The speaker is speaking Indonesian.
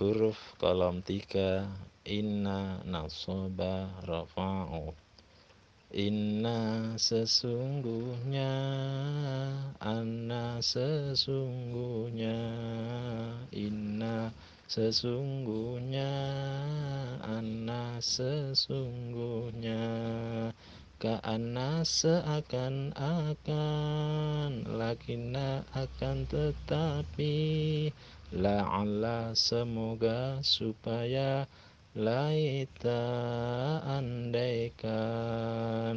huruf kolom 3 Inna nasaba rafa'u. Inna sesungguhnya. Anna sesungguhnya. Inna sesungguhnya. Anna sesungguhnya. Ka'anna seakan-akan Lakinna akan tetapi La'alla semoga supaya Laita andaikan